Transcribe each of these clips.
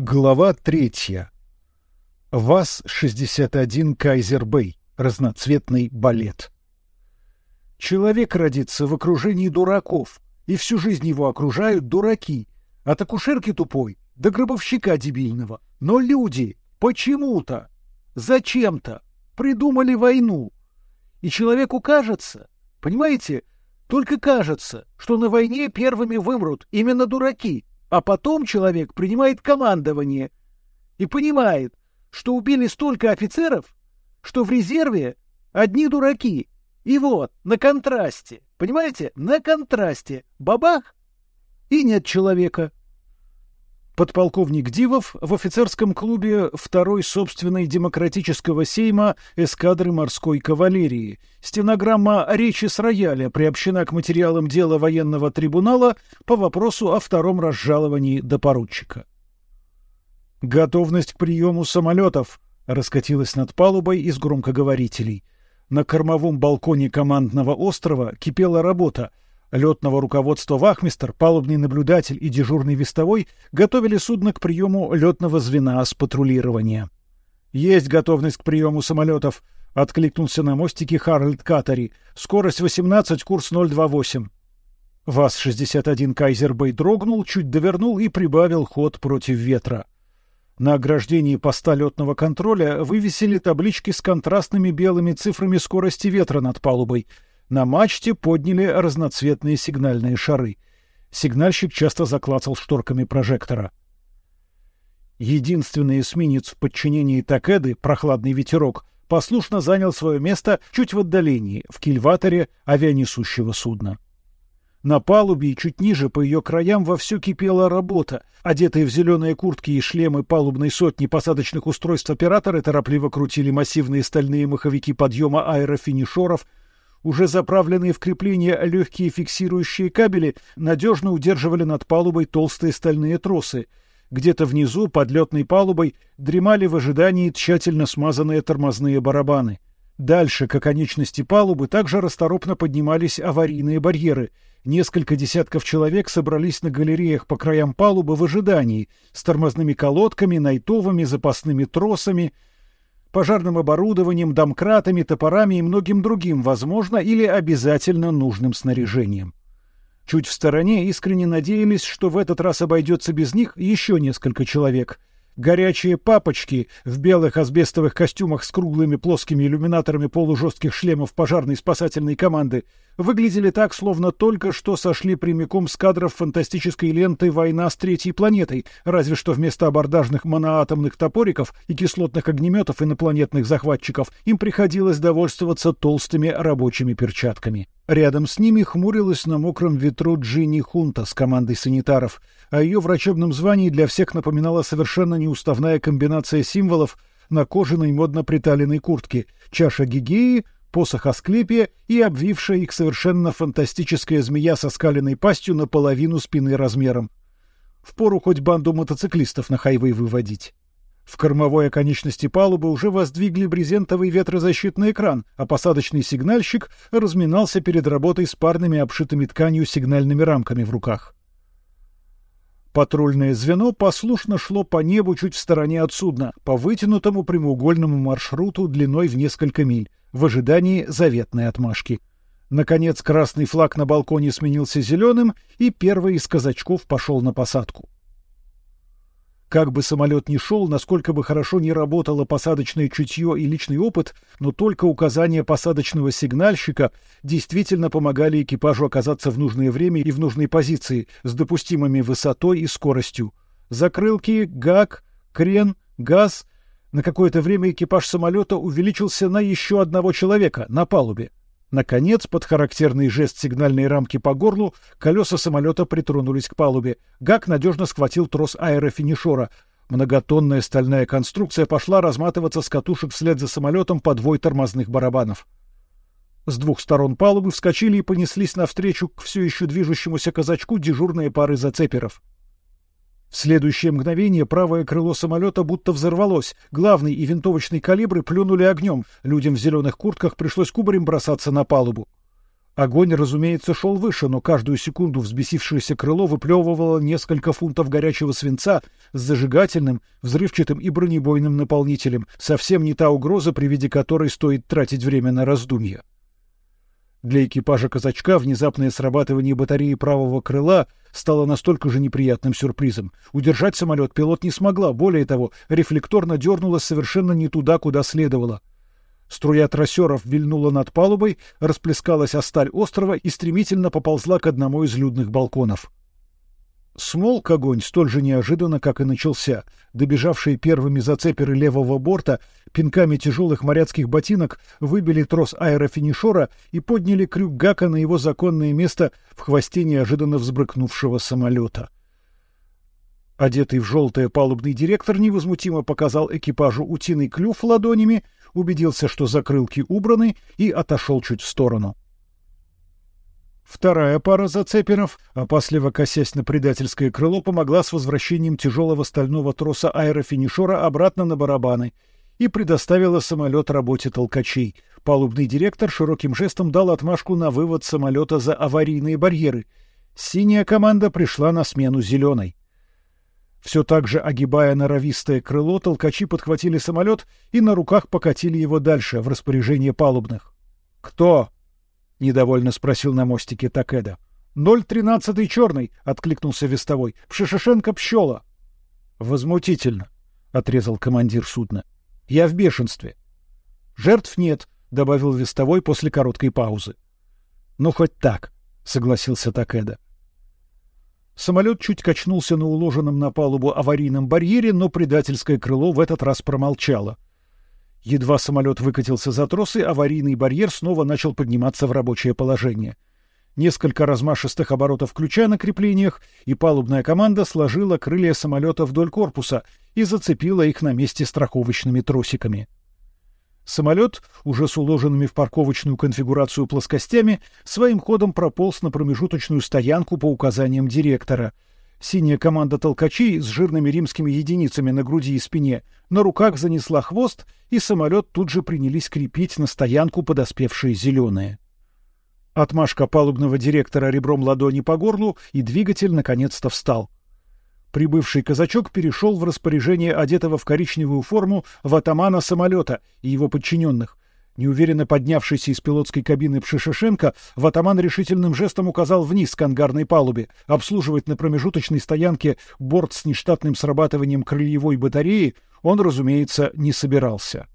Глава третья. ВАЗ-61 Кайзер-Бэй. Разноцветный балет. Человек родится в окружении дураков, и всю жизнь его окружают дураки. От акушерки тупой до гробовщика дебильного. Но люди почему-то, зачем-то придумали войну. И человеку кажется, понимаете, только кажется, что на войне первыми вымрут именно дураки, а потом человек принимает командование и понимает, что убили столько офицеров, что в резерве одни дураки. И вот, на контрасте, понимаете, на контрасте, бабах, и нет человека. Подполковник Дивов в офицерском клубе второй собственной демократического сейма эскадры морской кавалерии. Стенограмма речи с рояля приобщена к материалам дела военного трибунала по вопросу о втором разжаловании до поручика. Готовность к приему самолетов раскатилась над палубой из громкоговорителей. На кормовом балконе командного острова кипела работа — Летного руководства вахмистр, палубный наблюдатель и дежурный вестовой готовили судно к приему летного звена с патрулирования. Есть готовность к приему самолетов, откликнулся на мостике Харальд Катари. Скорость 18, курс 028. ВАЗ-61 Кайзербей дрогнул, чуть довернул и прибавил ход против ветра. На ограждении поста летного контроля вывесили таблички с контрастными белыми цифрами скорости ветра над палубой — на мачте подняли разноцветные сигнальные шары. Сигнальщик часто заклацал шторками прожектора. Единственный эсминец в подчинении Такеды, прохладный ветерок, послушно занял свое место чуть в отдалении, в кильваторе авианесущего судна. На палубе и чуть ниже по ее краям вовсю кипела работа. Одетые в зеленые куртки и шлемы палубной сотни посадочных устройств операторы торопливо крутили массивные стальные маховики подъема аэрофинишеров, уже заправленные в крепление легкие фиксирующие кабели надежно удерживали над палубой толстые стальные тросы. Где-то внизу, под летной палубой, дремали в ожидании тщательно смазанные тормозные барабаны. Дальше, к оконечности палубы, также расторопно поднимались аварийные барьеры. Несколько десятков человек собрались на галереях по краям палубы в ожидании, с тормозными колодками, найтовыми, запасными тросами — пожарным оборудованием, домкратами, топорами и многим другим, возможно, или обязательно нужным снаряжением. Чуть в стороне искренне надеялись, что в этот раз обойдется без них еще несколько человек. Горячие папочки в белых асбестовых костюмах с круглыми плоскими иллюминаторами полужестких шлемов пожарной спасательной команды выглядели так, словно только что сошли прямиком с кадров фантастической ленты «Война с третьей планетой», разве что вместо абордажных моноатомных топориков и кислотных огнеметов инопланетных захватчиков им приходилось довольствоваться толстыми рабочими перчатками. Рядом с ними хмурилась на мокром ветру Джинни Хунта с командой санитаров, а ее врачебном звании для всех напоминала совершенно неуставная комбинация символов на кожаной модно приталенной куртке, чаша гигеи, посох Асклепия и обвившая их совершенно фантастическая змея со скаленной пастью наполовину спины размером. Впору хоть банду мотоциклистов на хайвей выводить. В кормовой оконечности палубы уже воздвигли брезентовый ветрозащитный экран, а посадочный сигнальщик разминался перед работой с парными обшитыми тканью сигнальными рамками в руках. Патрульное звено послушно шло по небу чуть в стороне от судна, по вытянутому прямоугольному маршруту длиной в несколько миль, в ожидании заветной отмашки. Наконец красный флаг на балконе сменился зеленым, и первый из казачков пошел на посадку. Как бы самолет ни шел, насколько бы хорошо ни работало посадочное чутье и личный опыт, но только указания посадочного сигнальщика действительно помогали экипажу оказаться в нужное время и в нужной позиции с допустимыми высотой и скоростью. Закрылки, гак, крен, газ. На какое-то время экипаж самолета увеличился на еще одного человека на палубе. Наконец, под характерный жест сигнальной рамки по горлу, колеса самолета притронулись к палубе. Гак надежно схватил трос аэрофинишора. Многотонная стальная конструкция пошла разматываться с катушек вслед за самолетом по двое тормозных барабанов. С двух сторон палубы вскочили и понеслись навстречу к все еще движущемуся казачку дежурные пары зацеперов. В следующее мгновение правое крыло самолета будто взорвалось. Главный и винтовочный калибры плюнули огнем. Людям в зеленых куртках пришлось кубарем бросаться на палубу. Огонь, разумеется, шел выше, но каждую секунду взбесившееся крыло выплевывало несколько фунтов горячего свинца с зажигательным, взрывчатым и бронебойным наполнителем. Совсем не та угроза, при виде которой стоит тратить время на раздумья. Для экипажа казачка внезапное срабатывание батареи правого крыла стало настолько же неприятным сюрпризом. Удержать самолет пилот не смогла, более того, рефлекторно дернула совершенно не туда, куда следовало. Струя трассеров вильнула над палубой, расплескалась о сталь острова и стремительно поползла к одному из людных балконов. Смолк огонь столь же неожиданно, как и начался. Добежавшие первыми зацеперы левого борта пинками тяжелых моряцких ботинок выбили трос аэрофинишора и подняли крюк Гака на его законное место в хвосте неожиданно взбрыкнувшего самолета. Одетый в желтое палубный директор невозмутимо показал экипажу утиный клюв ладонями убедился, что закрылки убраны, и отошел чуть в сторону. Вторая пара зацепинов, опасливо косясь на предательское крыло, помогла с возвращением тяжелого стального троса аэрофинишора обратно на барабаны и предоставила самолет работе толкачей. Палубный директор широким жестом дал отмашку на вывод самолета за аварийные барьеры. Синяя команда пришла на смену зеленой. Все так же огибая норовистое крыло, толкачи подхватили самолет и на руках покатили его дальше в распоряжение палубных. Кто? Недовольно спросил на мостике Такеда. Ноль тринадцатый черный, откликнулся вестовой. Пшишешенко пщела. Возмутительно, отрезал командир судна. Я в бешенстве. Жертв нет, добавил вестовой после короткой паузы. Ну хоть так, согласился Такеда. Самолет чуть качнулся на уложенном на палубу аварийном барьере, но предательское крыло в этот раз промолчало. Едва самолет выкатился за тросы, аварийный барьер снова начал подниматься в рабочее положение. Несколько размашистых оборотов ключа на креплениях, и палубная команда сложила крылья самолета вдоль корпуса и зацепила их на месте страховочными тросиками. Самолет, уже с уложенными в парковочную конфигурацию плоскостями, своим ходом прополз на промежуточную стоянку по указаниям директора. Синяя команда толкачей с жирными римскими единицами на груди и спине на руках занесла хвост, и самолет тут же принялись крепить на стоянку подоспевшие зеленые. Отмашка палубного директора ребром ладони по горлу, и двигатель наконец-то встал. Прибывший казачок перешел в распоряжение одетого в коричневую форму ватамана самолета и его подчиненных. Неуверенно поднявшийся из пилотской кабины Пшишешенко, ватаман решительным жестом указал вниз к ангарной палубе. Обслуживать на промежуточной стоянке борт с нештатным срабатыванием крыльевой батареи он, разумеется, не собирался.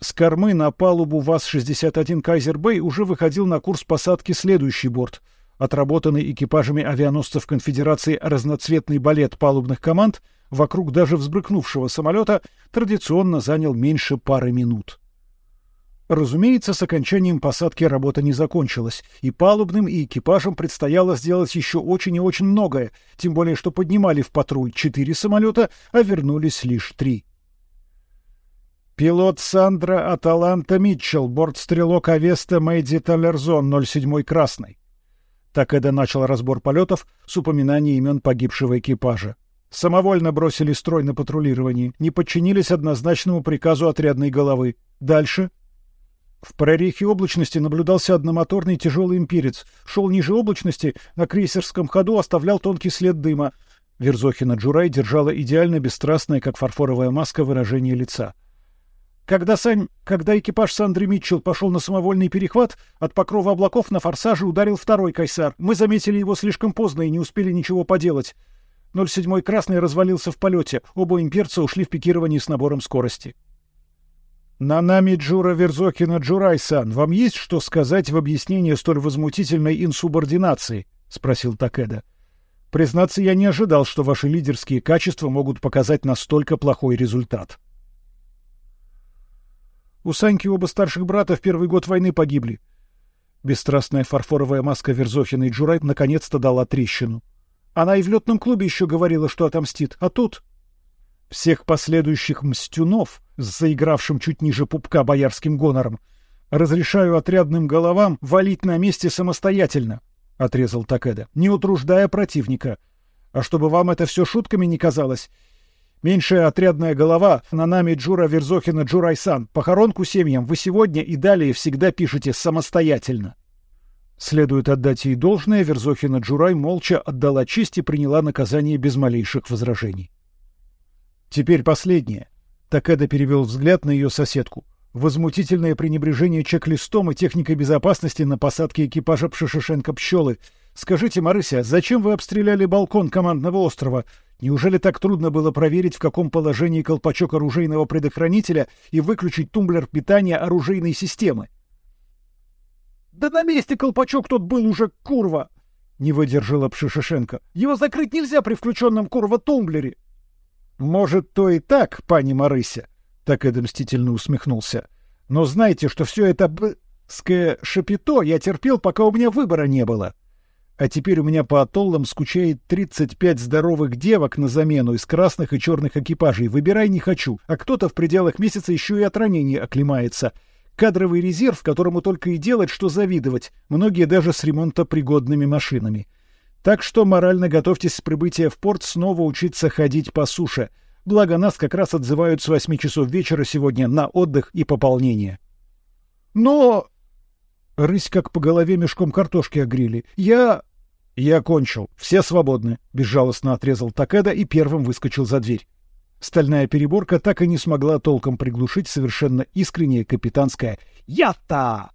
С кормы на палубу ВАЗ-61 «Кайзер-Бэй» уже выходил на курс посадки следующий борт — отработанный экипажами авианосцев Конфедерации разноцветный балет палубных команд вокруг даже взбрыкнувшего самолета традиционно занял меньше пары минут. Разумеется, с окончанием посадки работа не закончилась, и палубным, и экипажам предстояло сделать еще очень и очень многое, тем более что поднимали в патруль четыре самолета, а вернулись лишь три. Пилот Сандра Аталанта Митчелл, бортстрелок Авеста Мэйди Талерзон, 07 красный. Такеда начал разбор полетов с упоминания имен погибшего экипажа. Самовольно бросили строй на патрулировании, не подчинились однозначному приказу отрядной головы. Дальше. В прорехе облачности наблюдался одномоторный тяжелый имперец. Шел ниже облачности, на крейсерском ходу оставлял тонкий след дыма. Верзохина Джурай держала идеально бесстрастное, как фарфоровая маска, выражение лица. Когда Сань, когда экипаж Сандры Митчелл пошел на самовольный перехват, от покрова облаков на форсаже ударил второй кайсар. Мы заметили его слишком поздно и не успели ничего поделать. 07-й красный развалился в полете. Оба имперца ушли в пикирование с набором скорости. Нанами Джура Верзокина Джурай-сан, вам есть что сказать в объяснение столь возмутительной инсубординации? спросил Такеда. Признаться, я не ожидал, что ваши лидерские качества могут показать настолько плохой результат. У Саньки оба старших брата в первый год войны погибли. Бесстрастная фарфоровая маска Верзохина и Джурай наконец-то дала трещину. Она и в летном клубе еще говорила, что отомстит, а тут... Всех последующих мстюнов, заигравшим чуть ниже пупка боярским гонором, разрешаю отрядным головам валить на месте самостоятельно, — отрезал Такеда, — не утруждая противника. А чтобы вам это все шутками не казалось, Меньшая отрядная голова Нанами Джура Верзохина Джурайсан. Похоронку семьям вы сегодня и далее всегда пишете самостоятельно. Следует отдать ей должное, Верзохина Джурай молча отдала честь и приняла наказание без малейших возражений. Теперь последнее. Такеда перевел взгляд на ее соседку. Возмутительное пренебрежение чек-листом и техникой безопасности на посадке экипажа Пшишишенко пчелы. Скажите, Марыся, зачем вы обстреляли балкон командного острова? Неужели так трудно было проверить, в каком положении колпачок оружейного предохранителя и выключить тумблер питания оружейной системы? Да на месте колпачок тот был уже, курва! Не выдержала Пшишишенко. Его закрыть нельзя при включенном курва тумблере. Может, то и так, пани Марыся, так Эд мстительно усмехнулся. Но знайте, что все это б***ское шапито я терпел, пока у меня выбора не было. А теперь у меня по атоллам скучает 35 здоровых девок на замену из красных и черных экипажей. Выбирай не хочу. А кто-то в пределах месяца еще и от ранения оклемается. Кадровый резерв, которому только и делать, что завидовать. Многие даже с ремонтопригодными машинами. Так что морально готовьтесь с прибытия в порт снова учиться ходить по суше. Благо нас как раз отзывают с восьми часов вечера сегодня на отдых и пополнение. Но... Рысь как по голове мешком картошки огрели. Я... «Я кончил. Все свободны», — безжалостно отрезал Такеда и первым выскочил за дверь. Стальная переборка так и не смогла толком приглушить совершенно искреннее капитанское «Я-то!»